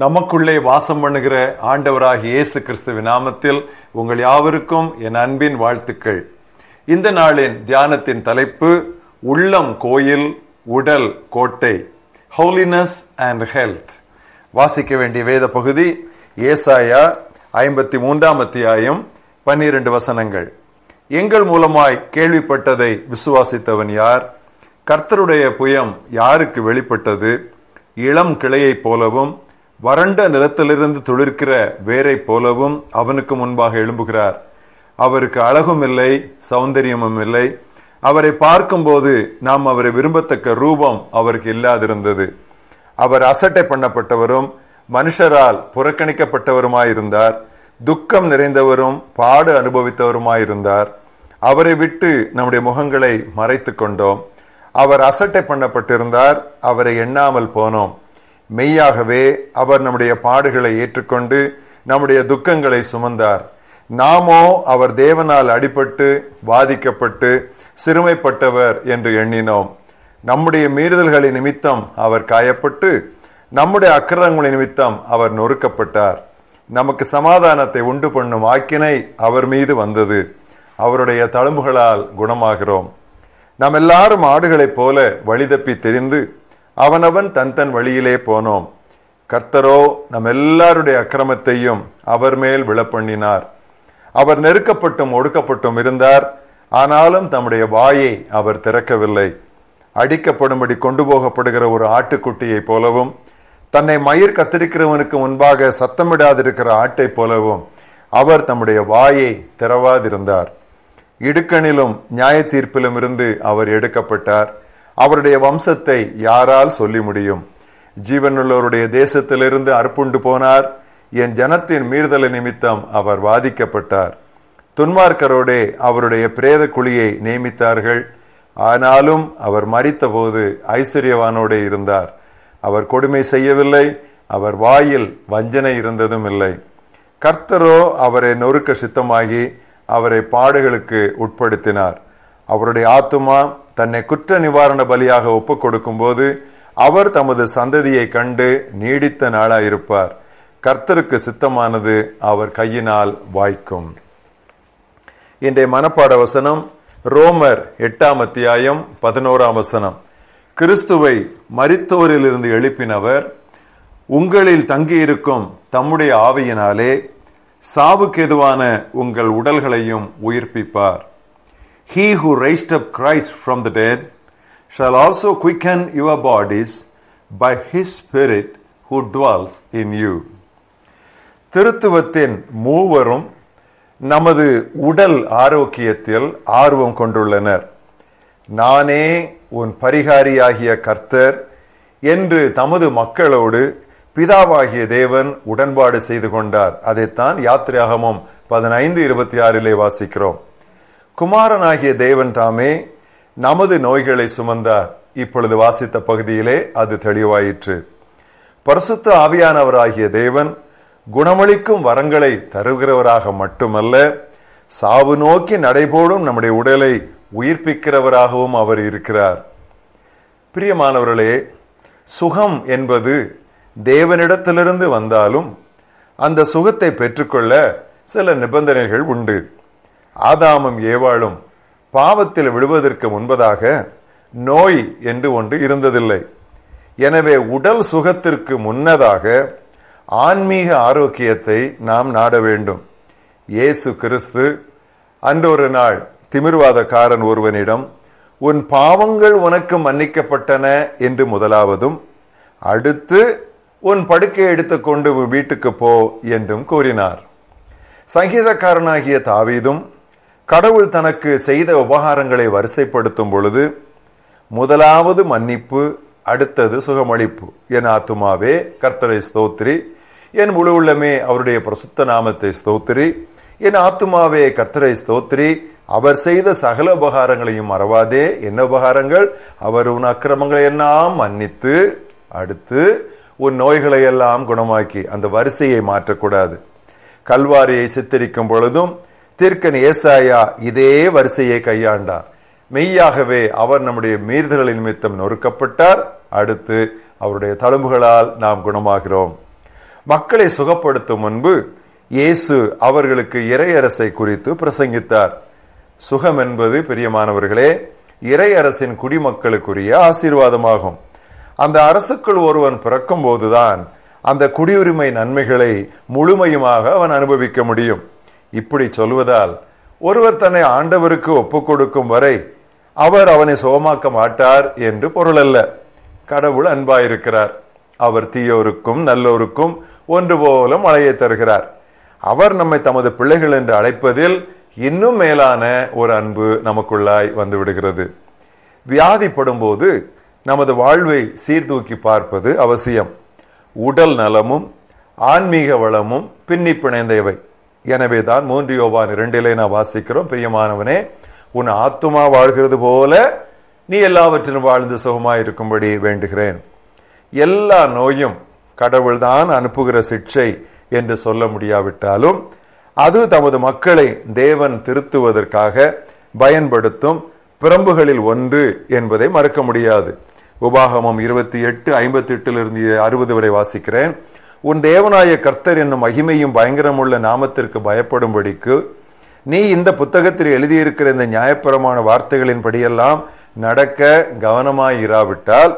நமக்குள்ளே வாசம் பண்ணுகிற ஆண்டவராகிய இயேசு கிறிஸ்துவின் நாமத்தில் உங்கள் யாவருக்கும் என் அன்பின் வாழ்த்துக்கள். இந்த நாளின் தியானத்தின் தலைப்பு உள்ளம் கோயில் உடல் கோட்டை ஹோலினஸ் அண்ட் ஹெல்த் வாசிக்க வேண்டிய வேத பகுதி ஏசாயா ஐம்பத்தி மூன்றாம் அத்தியாயம் பன்னிரண்டு வசனங்கள். எங்கள் மூலமாய் கேள்விப்பட்டதை விசுவாசித்தவன் யார்? கர்த்தருடைய புயம் யாருக்கு வெளிப்பட்டது? இளம் கிளையைப் போலவும் வறண்ட நிலத்திலிருந்து துளிர்க்கிற வேரை போலவும் அவனுக்கு முன்பாக எழும்புகிறார். அவருக்கு அழகும் இல்லை சௌந்தரியமும் இல்லை. அவரை பார்க்கும்போது நாம் அவரை விரும்பத்தக்க ரூபம் அவருக்கு இல்லாதிருந்தது. அவர் அசட்டை பண்ணப்பட்டவரும் மனுஷரால் புறக்கணிக்கப்பட்டவருமாயிருந்தார். துக்கம் நிறைந்தவரும் பாடு அனுபவித்தவருமாயிருந்தார். அவரை விட்டு நம்முடைய முகங்களை மறைத்து கொண்டோம். அவர் அசட்டை பண்ணப்பட்டிருந்தார் அவரை எண்ணாமல் போனோம். மெய்யாகவே அவர் நம்முடைய பாடுகளை ஏற்றுக்கொண்டு நம்முடைய துக்கங்களை சுமந்தார். நாமோ அவர் தேவனால் அடிபட்டு பாதிக்கப்பட்டு சிறுமைப்பட்டவர் என்று எண்ணினோம். நம்முடைய மீறுதல்களின் நிமித்தம் அவர் காயப்பட்டு நம்முடைய அக்கிரங்களின் நிமித்தம் அவர் நொறுக்கப்பட்டார். நமக்கு சமாதானத்தை உண்டு பண்ணும் ஆக்கினை அவர் மீது வந்தது. அவருடைய தழும்புகளால் குணமாகிறோம். நாம் எல்லாரும் ஆடுகளைப் போல வழிதப்பி தெரிந்து அவனவன் தன் தன் வழியிலே போனோம். கர்த்தரோ நம் எல்லாருடைய அக்கிரமத்தையும் அவர் மேல் விழப்பண்ணினார். அவர் நெருக்கப்பட்டும் ஒடுக்கப்பட்டும் இருந்தார். ஆனாலும் தம்முடைய வாயை அவர் திறக்கவில்லை. அடிக்கப்படும்படி கொண்டு போகப்படுகிற ஒரு ஆட்டுக்குட்டியைப் போலவும் தன்னை மயிர் கத்திரிக்கிறவனுக்கு முன்பாக சத்தமிடாதிருக்கிற ஆட்டை போலவும் அவர் தம்முடைய வாயை திறவாதிருந்தார். இடுக்கணிலும் நியாய தீர்ப்பிலும் இருந்து அவர் எடுக்கப்பட்டார். அவருடைய வம்சத்தை யாரால் சொல்லி முடியும்? ஜீவனுள்ளவருடைய தேசத்திலிருந்து அற்புண்டு போனார். என் ஜனத்தின் மீறுதலை நிமித்தம் அவர் வாதிக்கப்பட்டார். துன்மார்க்கரோடே அவருடைய பிரேத குழியை நியமித்தார்கள். ஆனாலும் அவர் மறித்தபோது ஐஸ்வர்யவானோடே இருந்தார். அவர் கொடுமை செய்யவில்லை. அவர் வாயில் வஞ்சனை இருந்ததும் இல்லை. கர்த்தரோ அவரை நொறுக்க சித்தமாகி அவரை பாடுகளுக்கு உட்படுத்தினார். அவருடைய ஆத்துமா தன்னை குற்ற நிவாரண பலியாக ஒப்புக் கொடுக்கும் போது அவர் தமது சந்ததியை கண்டு நீடித்த நாளாயிருப்பார். கர்த்தருக்கு சித்தமானது அவர் கையினால் வாய்க்கும். இன்றைய மனப்பாட வசனம் ரோமர் எட்டாம் அத்தியாயம் பதினோராம் வசனம். கிறிஸ்துவை மரித்தோரிலிருந்து எழுப்பினவர் உங்களில் தங்கியிருக்கும் தம்முடைய ஆவியினாலே சாவுக்கெதுவான உங்கள் உடல்களையும் உயிர்ப்பிப்பார். He who raised up Christ from the dead shall also quicken your bodies by his Spirit who dwells in you. திருத்துவத்தின் மூவரும் நமது உடல் ஆரோக்கியத்தில் ஆர்வம் கொண்டுள்ளனர். நானே உன் பரிகாரியாகிய கர்த்தர் என்று தமது மக்களோடு பிதாவாகிய தேவன் உடன்பாடு செய்து கொண்டார். அதைத்தான் யாத்திரையாகமும் பதினைந்து இருபத்தி ஆறிலே வாசிக்கிறோம். குமாரனாகிய தேவன் தாமே நமது நோய்களை சுமந்தார் இப்பொழுது வாசித்த பகுதியிலே அது தெளிவாயிற்று. பரிசுத்த ஆவியானவராகிய தேவன் குணமளிக்கும் வரங்களை தருகிறவராக மட்டுமல்ல சாவு நோக்கி நடைபோடும் நம்முடைய உடலை உயிர்ப்பிக்கிறவராகவும் அவர் இருக்கிறார். பிரியமானவர்களே சுகம் என்பது தேவனிடத்திலிருந்து வந்தாலும் அந்த சுகத்தை பெற்றுக்கொள்ள சில நிபந்தனைகள் உண்டு. ஆதாமும் ஏவாளும் பாவத்தில் விழுவதற்கு முன்பதாக நோய் என்று ஒன்று இருந்ததில்லை. எனவே உடல் சுகத்திற்கு முன்னதாக ஆன்மீக ஆரோக்கியத்தை நாம் நாட வேண்டும். இயேசு கிறிஸ்து அன்றொரு நாள் திமிர்வாதக்காரன் ஒருவனிடம் உன் பாவங்கள் உனக்கு மன்னிக்கப்பட்டன என்று முதலாவதும் அடுத்து உன் படுக்கை எடுத்துக்கொண்டு வீட்டுக்கு போ என்றும் கூறினார். சங்கீதக்காரனாகிய தாவீதும் கடவுள் தனக்கு செய்த உபகாரங்களை வரிசைப்படுத்தும் பொழுது முதலாவது மன்னிப்பு அடுத்தது சுகமளிப்பு. என் ஆத்துமாவே கர்த்தரை ஸ்தோத்திரி. என் முழு உள்ளமே அவருடைய பிரசுத்த நாமத்தை ஸ்தோத்திரி. என் ஆத்துமாவே கர்த்தரை ஸ்தோத்திரி. அவர் செய்த சகல உபகாரங்களையும் மறவாதே. என்ன உபகாரங்கள்? அவர் உன் அக்கிரமங்களை எல்லாம் மன்னித்து அடுத்து உன் நோய்களை எல்லாம் குணமாக்கி அந்த வரிசையை மாற்றக்கூடாது. கல்வாரியை சித்தரிக்கும் பொழுதும் தீர்க்கன் ஏசாயா இதே வரிசையை கையாண்டார். மெய்யாகவே அவர் நம்முடைய மீறுதல்களின் நிமித்தம் நொறுக்கப்பட்டார். அடுத்து அவருடைய தழும்புகளால் நாம் குணமாகிறோம். மக்களை சுகப்படுத்தும் முன்பு இயேசு அவர்களுக்கு இறையரசை குறித்து பிரசங்கித்தார். சுகம் என்பது பிரியமானவர்களே இறையரசின் குடிமக்களுக்குரிய ஆசீர்வாதமாகும். அந்த அரசுக்குள் ஒருவன் பிறக்கும் போதுதான் அந்த குடியுரிமை நன்மைகளை முழுமையுமாக அவன் அனுபவிக்க முடியும். இப்படி சொல்வதால் ஒருவர் தன்னை ஆண்டவருக்கு ஒப்பு கொடுக்கும் வரை அவர் அவனை சுகமாக்க மாட்டார் என்று பொருள் அல்ல கடவுள் அன்பாயிருக்கிறார். அவர் தீயோருக்கும் நல்லோருக்கும் ஒன்று போல மழையை தருகிறார். அவர் நம்மை தமது பிள்ளைகள் என்று அழைப்பதில் இன்னும் மேலான ஒரு அன்பு நமக்குள்ளாய் வந்து விடுகிறது வியாதிப்படும் போது நமது வாழ்வை சீர்தூக்கி பார்ப்பது அவசியம். உடல் நலமும் ஆன்மீக வளமும் பின்னி பிணைந்தவை. எனவே தான் மூன்று யோபான் இரண்டிலே நான் வாசிக்கிறோம். பிரியமானவனே உன் ஆத்துமா வாழ்கிறது போல நீ எல்லாவற்றிலும் வாழ்ந்து சுகமாய் இருக்கும்படி வேண்டுகிறேன். எல்லா நோயும் கடவுள்தான் அனுப்புகிற சிக்ஷை என்று சொல்ல முடியாவிட்டாலும் அது தமது மக்களை தேவன் திருத்துவதற்காக பயன்படுத்தும் பிரம்புகளில் ஒன்று என்பதை மறக்க முடியாது. உபாகமம் இருபத்தி எட்டு ஐம்பத்தி எட்டிலிருந்து அறுபது வரை வாசிக்கிறேன். உன் தேவனாய கர்த்தர் என்னும் மகிமையும் பயங்கரமுள்ள நாமத்திற்கு பயப்படும்படிக்கு நீ இந்த புத்தகத்தில் எழுதியிருக்கிற இந்த நியாயப்பிரமான வார்த்தைகளின் படியெல்லாம் நடக்க கவனமாய் இராவிட்டால்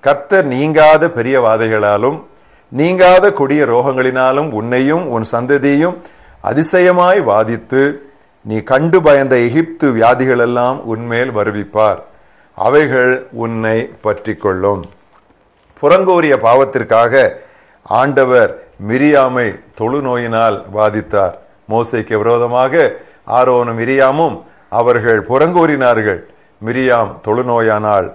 கர்த்தர் நீங்காத பெரிய வாதைகளாலும் நீங்காத கொடிய ரோகங்களினாலும் உன்னையும் உன் சந்ததியையும் அதிசயமாய் வாதித்து நீ கண்டு பயந்த எகிப்து வியாதிகளெல்லாம் உன்மேல் வருவிப்பார். அவைகள் உன்னை பற்றி கொள்ளும் புறங்கோரிய பாவத்திற்காக ஆண்டவர் மிரியாமை தொழுநோயினால் பாதித்தார். மோசைக்கு விரோதமாக ஆரோனும் மிரியாமும் அவர்கள் புறங்கூறினார்கள். மிரியாம் தொழுநோயானால்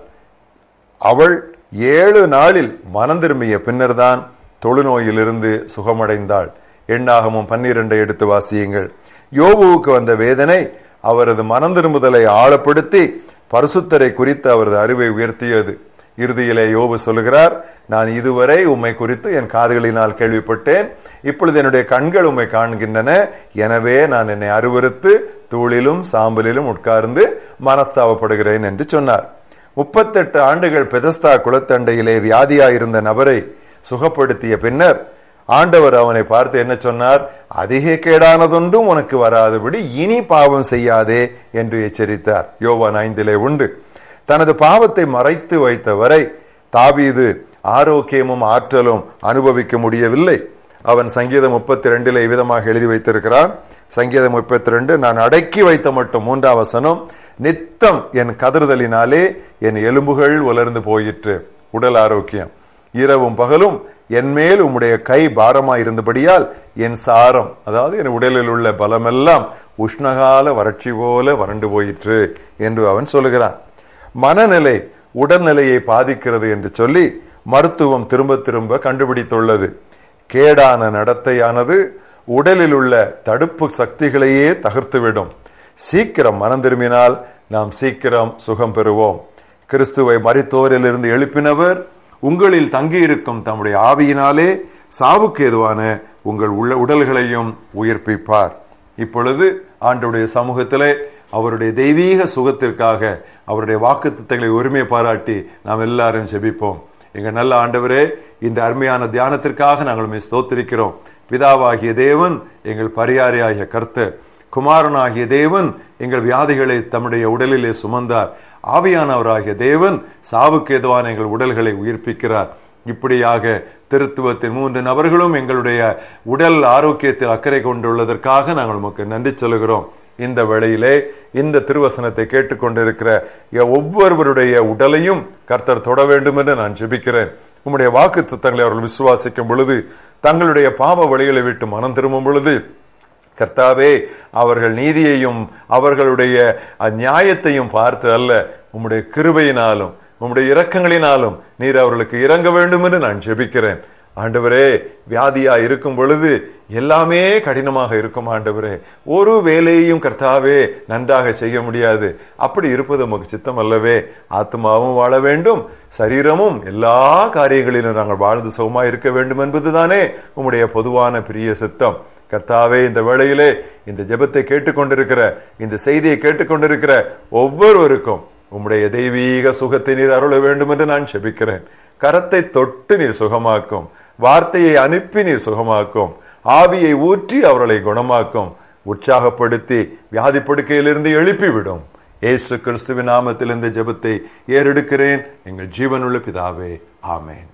அவள் ஏழு நாளில் மனம் திரும்பிய பின்னர்தான் தொழுநோயிலிருந்து சுகமடைந்தாள். எண்ணாகமும் பன்னிரண்டை எடுத்து வாசியுங்கள். யோபுவுக்கு வந்த வேதனை அவரது மனம் திரும்புதலை ஆழப்படுத்தி பரிசுத்தரை குறித்து அவரது அறிவை உயர்த்தியது. இறுதியிலே யோபு சொல்லுகிறார் நான் இதுவரை உம்மை குறித்து என் காதுகளினால் கேள்விப்பட்டேன். இப்பொழுது என்னுடைய கண்கள் உம்மை காண்கின்றன. எனவே நான் என்னை அருவறுத்து தூளிலும் சாம்பலிலும் உட்கார்ந்து மனஸ்தாவப்படுகிறேன் என்று சொன்னார். முப்பத்தெட்டு ஆண்டுகள் பெதஸ்தா குளத்தண்டையிலே வியாதியாயிருந்த நபரை சுகப்படுத்திய பின்னர் ஆண்டவர் அவனை பார்த்து என்ன சொன்னார்? அதிக கேடானதொன்றும் உனக்கு வராதபடி இனி பாவம் செய்யாதே என்று எச்சரித்தார். யோவான் ஐந்திலே உண்டு. தனது பாவத்தை மறைத்து வைத்தவரை தாவீது ஆரோக்கியமும் ஆற்றலும் அனுபவிக்க முடியவில்லை. அவன் சங்கீதம் முப்பத்தி ரெண்டில் விதமாக எழுதி வைத்திருக்கிறான். சங்கீதம் முப்பத்தி ரெண்டு நான் அடக்கி வைத்த மட்டும் மூன்றாம் வசனம் நித்தம் என் கதறுதலினாலே என் எலும்புகள் உலர்ந்து போயிற்று. உடல் ஆரோக்கியம். இரவும் பகலும் என் மேல் உம்முடைய கை பாரமாக இருந்தபடியால் என் சாரம் அதாவது என் உடலில் உள்ள பலமெல்லாம் உஷ்ணகால வறட்சி போல வறண்டு போயிற்று என்று அவன் சொல்லுகிறான். மனநிலை உடல்நிலையை பாதிக்கிறது என்று சொல்லி மருத்துவம் திரும்ப திரும்ப கண்டுபிடித்துள்ளது. கேடான நடத்தையானது உடலில் உள்ள தடுப்பு சக்திகளையே தகர்த்துவிடும். சீக்கிரம் மனம் திரும்பினால் நாம் சீக்கிரம் சுகம் பெறுவோம். கிறிஸ்துவை மறித்தோரிலிருந்து எழுப்பினவர் உங்களில் தங்கியிருக்கும் தம்முடைய ஆவியினாலே சாவுக்கு எதுவான உங்கள் உள்ள உடல்களையும் உயிர்ப்பிப்பார். இப்பொழுது ஆண்டுடைய சமூகத்திலே அவருடைய தெய்வீக சுகத்திற்காக அவருடைய வாக்கு திட்டங்களை உரிமை பாராட்டி நாம் எல்லாரும் செபிப்போம். எங்கள் நல்ல ஆண்டவரே இந்த அருமையான தியானத்திற்காக நாங்கள் ஸ்தோத்திருக்கிறோம். பிதாவாகிய தேவன் எங்கள் பரியாரியாகிய கர்த்தர். குமாரனாகிய தேவன் எங்கள் வியாதிகளை தம்முடைய உடலிலே சுமந்தார். ஆவியானவராகிய தேவன் சாவுக்கு எதுவான எங்கள் உடல்களை உயிர்ப்பிக்கிறார். இப்படியாக திருத்துவத்தின் மூன்று நபர்களும் எங்களுடைய உடல் ஆரோக்கியத்தில் அக்கறை கொண்டுள்ளதற்காக நாங்கள் உமக்கு நன்றி சொல்கிறோம் இந்த வேளையிலே இந்த திருவசனத்தை கேட்டுக்கொண்டிருக்கிற ஒவ்வொருவருடைய உடலையும் கர்த்தர் தொட வேண்டும் என்று நான் ஜெபிக்கிறேன். உம்முடைய வாக்கு தத்தங்களை அவர்கள் விசுவாசிக்கும் பொழுது தங்களுடைய பாவ வழிகளை விட்டு மனம் திரும்பும் பொழுது கர்த்தாவே அவர்கள் நீதியையும் அவர்களுடைய நியாயத்தையும் பார்த்து அல்ல உம்முடைய கிருபையினாலும் உம்முடைய இரக்கங்களினாலும் நீர் அவர்களுக்கு இறங்க வேண்டும் என்று நான் ஜெபிக்கிறேன். ஆண்டவரே வியாதியா இருக்கும் பொழுது எல்லாமே கடினமாக இருக்கும் ஆண்டவரே. ஒரு வேலையையும் கர்த்தாவே நன்றாக செய்ய முடியாது. அப்படி இருப்பது உமக்கு சித்தம் அல்லவே. ஆத்மாவும் வாழ வேண்டும். சரீரமும் எல்லா காரியங்களிலும் நாங்கள் வாழ்ந்து சுகமா இருக்க வேண்டும் என்பதுதானே உம்முடைய பொதுவான பிரிய சித்தம். கர்த்தாவே இந்த வேளையிலே இந்த ஜெபத்தை கேட்டுக்கொண்டிருக்கிற இந்த செய்தியை கேட்டுக்கொண்டிருக்கிற ஒவ்வொருவருக்கும் உம்முடைய தெய்வீக சுகத்தை நீர் அருள வேண்டும் என்று நான் செபிக்கிறேன். கரத்தை தொட்டு நீர் சுகமாக்கும். வார்த்தையை அனுப்பி நீர் சுகமாக்கும். ஆவியை ஊற்றி அவர்களை குணமாக்கும். உற்சாகப்படுத்தி வியாதி படுக்கையிலிருந்து எழுப்பிவிடும். ஏசு கிறிஸ்துவின் நாமத்திலிருந்து ஜெபத்தை ஏறெடுக்கிறேன். எங்கள் ஜீவனுள்ள பிதாவே ஆமேன்.